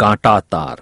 કાંટા તાર